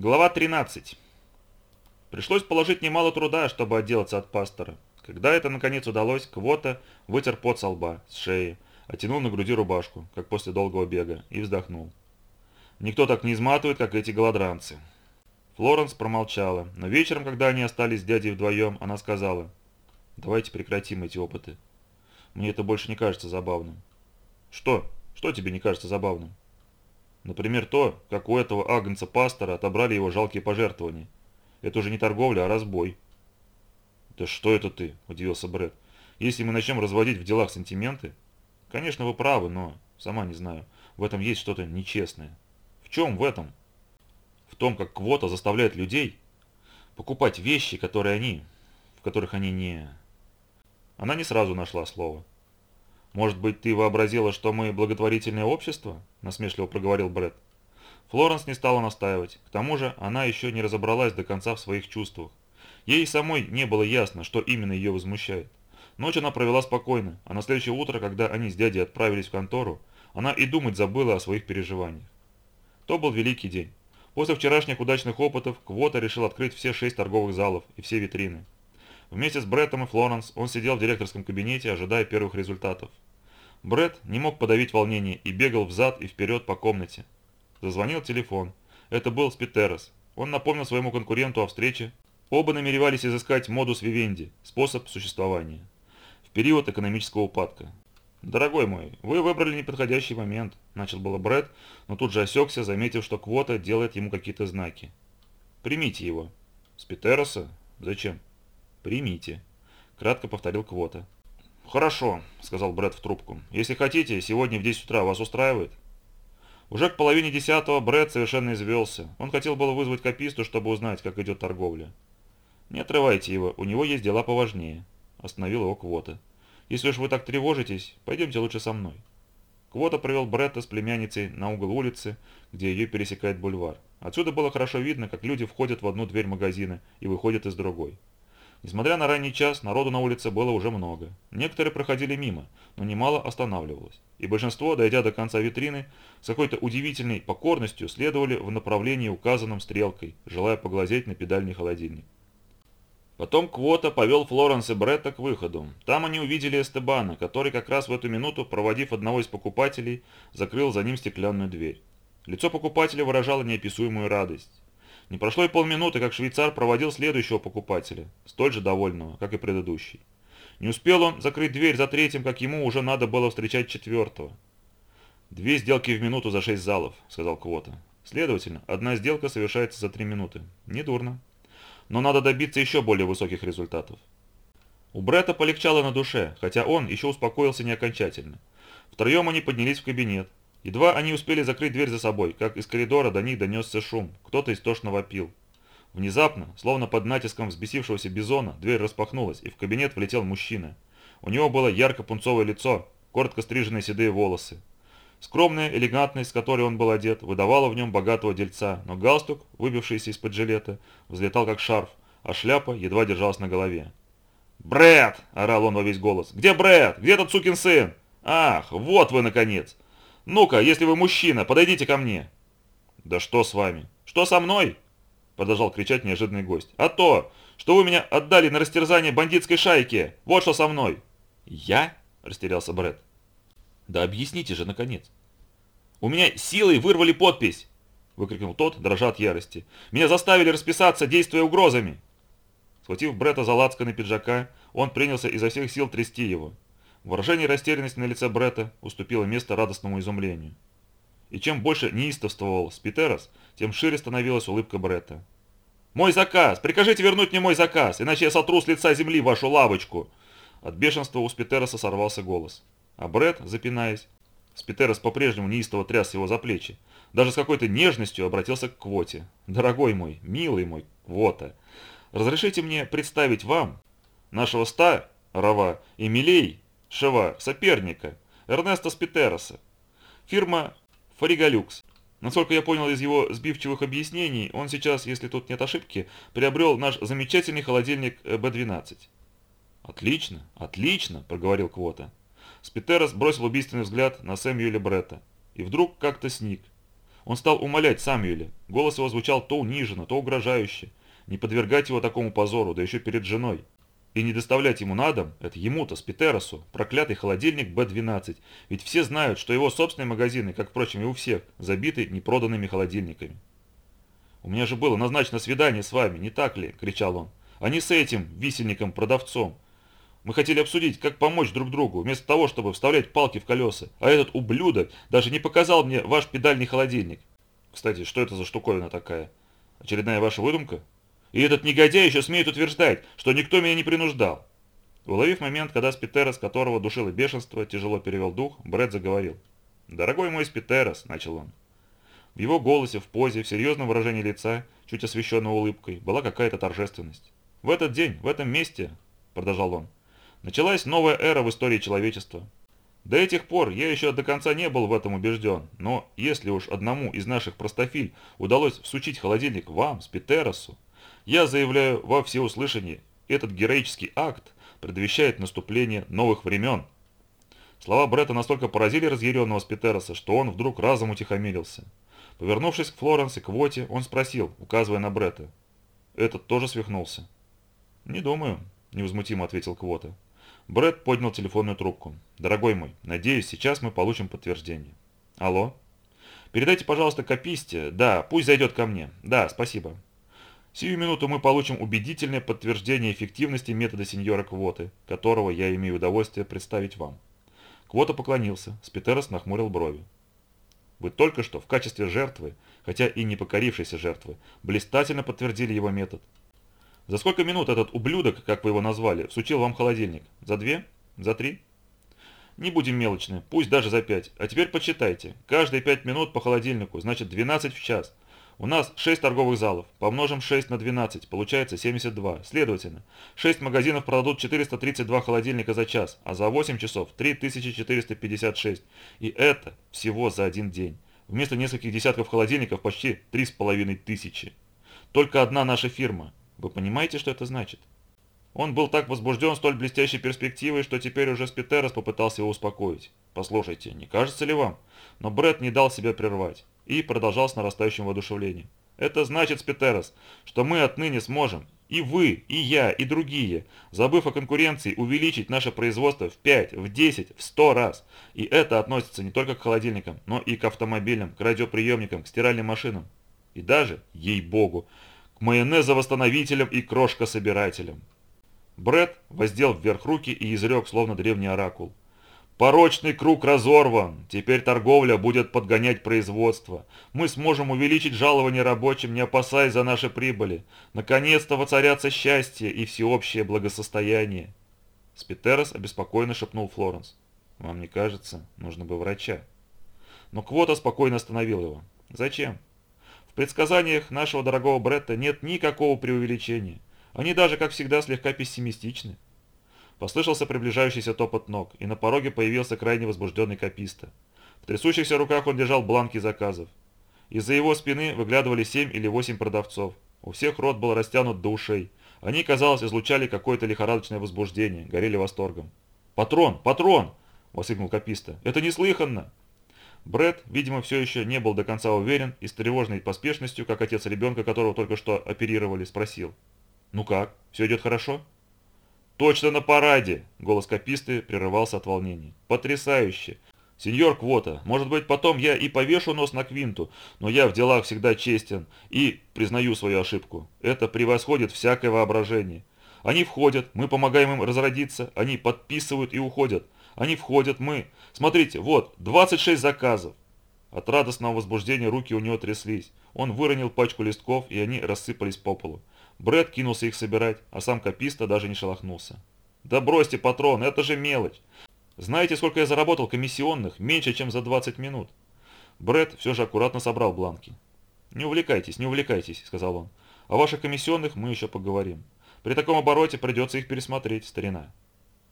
Глава 13. Пришлось положить немало труда, чтобы отделаться от пастора. Когда это наконец удалось, Квота вытер пот со лба, с шеи, оттянул на груди рубашку, как после долгого бега, и вздохнул. Никто так не изматывает, как эти голодранцы. Флоренс промолчала, но вечером, когда они остались с дядей вдвоем, она сказала, «Давайте прекратим эти опыты. Мне это больше не кажется забавным». «Что? Что тебе не кажется забавным?» Например, то, как у этого агнца-пастора отобрали его жалкие пожертвования. Это уже не торговля, а разбой. «Да что это ты?» – удивился Брэд. «Если мы начнем разводить в делах сантименты...» «Конечно, вы правы, но, сама не знаю, в этом есть что-то нечестное». «В чем в этом?» «В том, как квота заставляет людей покупать вещи, которые они... в которых они не...» Она не сразу нашла слово. «Может быть, ты вообразила, что мы благотворительное общество?» – насмешливо проговорил Бред. Флоренс не стала настаивать. К тому же она еще не разобралась до конца в своих чувствах. Ей самой не было ясно, что именно ее возмущает. Ночь она провела спокойно, а на следующее утро, когда они с дядей отправились в контору, она и думать забыла о своих переживаниях. То был великий день. После вчерашних удачных опытов Квота решил открыть все шесть торговых залов и все витрины. Вместе с Бреттом и Флоренс он сидел в директорском кабинете, ожидая первых результатов. Бред не мог подавить волнение и бегал взад и вперед по комнате. Зазвонил телефон. Это был Спитерос. Он напомнил своему конкуренту о встрече. Оба намеревались изыскать модус вивенди, способ существования, в период экономического упадка. «Дорогой мой, вы выбрали неподходящий момент», – начал было Брэд, но тут же осекся, заметив, что Квота делает ему какие-то знаки. «Примите его». «Спитероса? Зачем?» «Примите», – кратко повторил Квота. «Хорошо», – сказал Брэд в трубку. «Если хотите, сегодня в 10 утра вас устраивает?» Уже к половине десятого Брэд совершенно извелся. Он хотел было вызвать кописту, чтобы узнать, как идет торговля. «Не отрывайте его, у него есть дела поважнее», – остановил его Квота. «Если уж вы так тревожитесь, пойдемте лучше со мной». Квота провел Бретта с племянницей на угол улицы, где ее пересекает бульвар. Отсюда было хорошо видно, как люди входят в одну дверь магазина и выходят из другой. Несмотря на ранний час, народу на улице было уже много. Некоторые проходили мимо, но немало останавливалось. И большинство, дойдя до конца витрины, с какой-то удивительной покорностью следовали в направлении, указанном стрелкой, желая поглазеть на педальный холодильник. Потом Квота повел Флоренс и Бретта к выходу. Там они увидели Эстебана, который как раз в эту минуту, проводив одного из покупателей, закрыл за ним стеклянную дверь. Лицо покупателя выражало неописуемую радость. Не прошло и полминуты, как швейцар проводил следующего покупателя, столь же довольного, как и предыдущий. Не успел он закрыть дверь за третьим, как ему уже надо было встречать четвертого. «Две сделки в минуту за шесть залов», — сказал Квота. «Следовательно, одна сделка совершается за три минуты. Недурно. Но надо добиться еще более высоких результатов». У Бретта полегчало на душе, хотя он еще успокоился не окончательно. Втроем они поднялись в кабинет. Едва они успели закрыть дверь за собой, как из коридора до них донесся шум, кто-то истошно вопил. Внезапно, словно под натиском взбесившегося бизона, дверь распахнулась, и в кабинет влетел мужчина. У него было ярко-пунцовое лицо, коротко стриженные седые волосы. Скромная элегантность, с которой он был одет, выдавала в нем богатого дельца, но галстук, выбившийся из-под жилета, взлетал как шарф, а шляпа едва держалась на голове. «Брэд!» – орал он во весь голос. «Где Брэд? Где этот сукин сын? Ах, вот вы, наконец! «Ну-ка, если вы мужчина, подойдите ко мне!» «Да что с вами? Что со мной?» Продолжал кричать неожиданный гость. «А то, что вы меня отдали на растерзание бандитской шайке! Вот что со мной!» «Я?» – растерялся Бред. «Да объясните же, наконец!» «У меня силой вырвали подпись!» – выкрикнул тот, дрожа от ярости. «Меня заставили расписаться, действуя угрозами!» Схватив Бретта за лацканы пиджака, он принялся изо всех сил трясти его. Выражение растерянности на лице Бретта уступило место радостному изумлению. И чем больше неистовствовал Спитерос, тем шире становилась улыбка Бретта. «Мой заказ! Прикажите вернуть мне мой заказ, иначе я сотру с лица земли вашу лавочку!» От бешенства у Спитероса сорвался голос. А Брет, запинаясь, Спитерос по-прежнему неистово тряс его за плечи, даже с какой-то нежностью обратился к Квоте. «Дорогой мой, милый мой Квота, разрешите мне представить вам, нашего ста, Рава, и милей, Шева, соперника, Эрнеста Спитероса. Фирма Фаригалюкс. Насколько я понял из его сбивчивых объяснений, он сейчас, если тут нет ошибки, приобрел наш замечательный холодильник B12. «Отлично, отлично», – проговорил Квота. Спитерос бросил убийственный взгляд на Сэмюэля Бретта и вдруг как-то сник. Он стал умолять Самюэля. Голос его звучал то униженно, то угрожающе. Не подвергать его такому позору, да еще перед женой. И не доставлять ему на дом, это ему-то, Спитеросу, проклятый холодильник Б-12. Ведь все знают, что его собственные магазины, как, впрочем, и у всех, забиты непроданными холодильниками. «У меня же было назначено свидание с вами, не так ли?» – кричал он. «А не с этим висельником-продавцом. Мы хотели обсудить, как помочь друг другу, вместо того, чтобы вставлять палки в колеса. А этот ублюдок даже не показал мне ваш педальный холодильник. Кстати, что это за штуковина такая? Очередная ваша выдумка? И этот негодяй еще смеет утверждать, что никто меня не принуждал. Уловив момент, когда Спитерос, которого душило бешенство, тяжело перевел дух, Брэд заговорил. «Дорогой мой Спитерос», — начал он. В его голосе, в позе, в серьезном выражении лица, чуть освещенной улыбкой, была какая-то торжественность. «В этот день, в этом месте», — продолжал он, — «началась новая эра в истории человечества. До этих пор я еще до конца не был в этом убежден, но если уж одному из наших простофиль удалось всучить холодильник вам, Спитеросу, я заявляю во всеуслышание, этот героический акт предвещает наступление новых времен. Слова Бретта настолько поразили разъяренного Спитероса, что он вдруг разом утихомирился. Повернувшись к Флоренс и Квоте, он спросил, указывая на Бретта. Этот тоже свихнулся. «Не думаю», – невозмутимо ответил Квота. Брэд поднял телефонную трубку. «Дорогой мой, надеюсь, сейчас мы получим подтверждение». «Алло?» «Передайте, пожалуйста, Каписте. Да, пусть зайдет ко мне. Да, спасибо». Сию минуту мы получим убедительное подтверждение эффективности метода сеньора Квоты, которого я имею удовольствие представить вам. Квота поклонился, Спитерос нахмурил брови. Вы только что в качестве жертвы, хотя и не покорившейся жертвы, блистательно подтвердили его метод. За сколько минут этот ублюдок, как вы его назвали, всучил вам холодильник? За две? За три? Не будем мелочны, пусть даже за пять. А теперь подсчитайте. Каждые пять минут по холодильнику, значит 12 в час. У нас 6 торговых залов. Помножим 6 на 12, получается 72. Следовательно, 6 магазинов продадут 432 холодильника за час, а за 8 часов 3456. И это всего за один день. Вместо нескольких десятков холодильников почти 3500. Только одна наша фирма. Вы понимаете, что это значит? Он был так возбужден столь блестящей перспективой, что теперь уже Спитерос попытался его успокоить. «Послушайте, не кажется ли вам?» Но Бред не дал себя прервать и продолжал с нарастающим воодушевлением. Это значит, Спитерос, что мы отныне сможем, и вы, и я, и другие, забыв о конкуренции, увеличить наше производство в 5, в 10, в 100 раз. И это относится не только к холодильникам, но и к автомобилям, к радиоприемникам, к стиральным машинам. И даже, ей-богу, к майонезовосстановителям и крошкособирателям. Бред воздел вверх руки и изрек, словно древний оракул. Порочный круг разорван. Теперь торговля будет подгонять производство. Мы сможем увеличить жалование рабочим, не опасаясь за наши прибыли. Наконец-то воцарятся счастье и всеобщее благосостояние. Спитерос обеспокоенно шепнул Флоренс. Вам не кажется, нужно бы врача. Но Квота спокойно остановил его. Зачем? В предсказаниях нашего дорогого Бретта нет никакого преувеличения. Они даже, как всегда, слегка пессимистичны. Послышался приближающийся топот ног, и на пороге появился крайне возбужденный каписта. В трясущихся руках он держал бланки заказов. Из-за его спины выглядывали семь или восемь продавцов. У всех рот был растянут до ушей. Они, казалось, излучали какое-то лихорадочное возбуждение, горели восторгом. «Патрон! Патрон!» – воскликнул Каписта. «Это неслыханно!» Бред, видимо, все еще не был до конца уверен и с тревожной поспешностью, как отец ребенка, которого только что оперировали, спросил. «Ну как? Все идет хорошо?» «Точно на параде!» – голос кописты прерывался от волнения. «Потрясающе! Сеньор Квота, может быть, потом я и повешу нос на Квинту, но я в делах всегда честен и признаю свою ошибку. Это превосходит всякое воображение. Они входят, мы помогаем им разродиться, они подписывают и уходят. Они входят, мы... Смотрите, вот, 26 заказов. От радостного возбуждения руки у него тряслись. Он выронил пачку листков, и они рассыпались по полу. Брэд кинулся их собирать, а сам Каписта даже не шелохнулся. «Да бросьте, патрон, это же мелочь. Знаете, сколько я заработал комиссионных? Меньше, чем за 20 минут». Брэд все же аккуратно собрал бланки. «Не увлекайтесь, не увлекайтесь», — сказал он. «О ваших комиссионных мы еще поговорим. При таком обороте придется их пересмотреть, старина».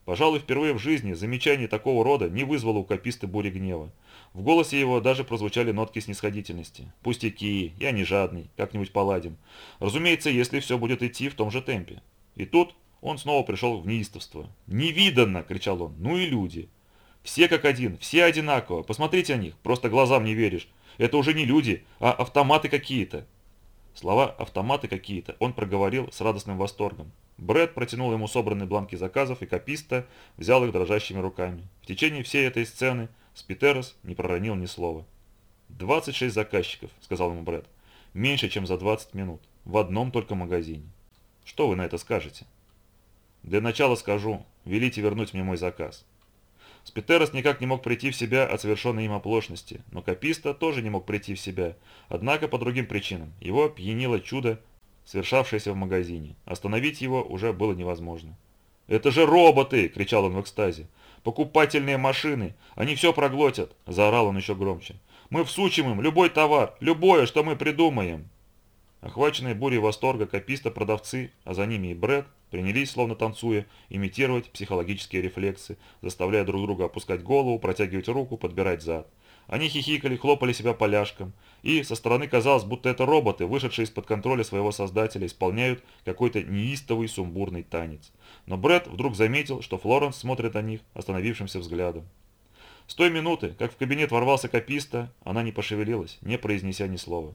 Пожалуй, впервые в жизни замечание такого рода не вызвало у кописты бури гнева. В голосе его даже прозвучали нотки снисходительности. «Пустяки, я не жадный, как-нибудь поладим. Разумеется, если все будет идти в том же темпе». И тут он снова пришел в неистовство. «Невиданно!» – кричал он. «Ну и люди! Все как один, все одинаково. Посмотрите на них, просто глазам не веришь. Это уже не люди, а автоматы какие-то. Слова «автоматы какие-то» он проговорил с радостным восторгом. Брэд протянул ему собранные бланки заказов, и Каписта взял их дрожащими руками. В течение всей этой сцены Спитерос не проронил ни слова. «26 заказчиков», — сказал ему Брэд. «Меньше, чем за 20 минут. В одном только магазине. Что вы на это скажете?» «Для начала скажу. Велите вернуть мне мой заказ». Спитерос никак не мог прийти в себя от совершенной им оплошности, но Каписта тоже не мог прийти в себя, однако по другим причинам. Его пьянило чудо, совершавшееся в магазине. Остановить его уже было невозможно. «Это же роботы!» – кричал он в экстазе. «Покупательные машины! Они все проглотят!» – заорал он еще громче. «Мы всучим им любой товар, любое, что мы придумаем!» Охваченные бурей восторга кописта продавцы, а за ними и Брэд, принялись, словно танцуя, имитировать психологические рефлексы, заставляя друг друга опускать голову, протягивать руку, подбирать зад. Они хихикали, хлопали себя поляшком, и со стороны казалось, будто это роботы, вышедшие из-под контроля своего создателя, исполняют какой-то неистовый сумбурный танец. Но Брэд вдруг заметил, что Флоренс смотрит на них остановившимся взглядом. С той минуты, как в кабинет ворвался кописта, она не пошевелилась, не произнеся ни слова.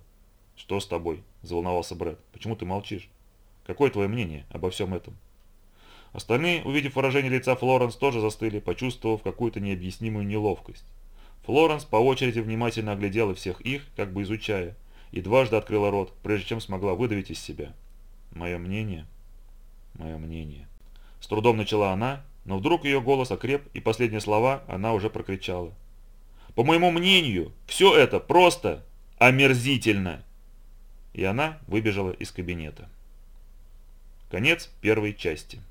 «Что с тобой?» – заволновался Брэд. «Почему ты молчишь? Какое твое мнение обо всем этом?» Остальные, увидев выражение лица Флоренс, тоже застыли, почувствовав какую-то необъяснимую неловкость. Флоренс по очереди внимательно оглядела всех их, как бы изучая, и дважды открыла рот, прежде чем смогла выдавить из себя. «Мое мнение? Мое мнение». С трудом начала она, но вдруг ее голос окреп, и последние слова она уже прокричала. «По моему мнению, все это просто омерзительно!» и она выбежала из кабинета. Конец первой части.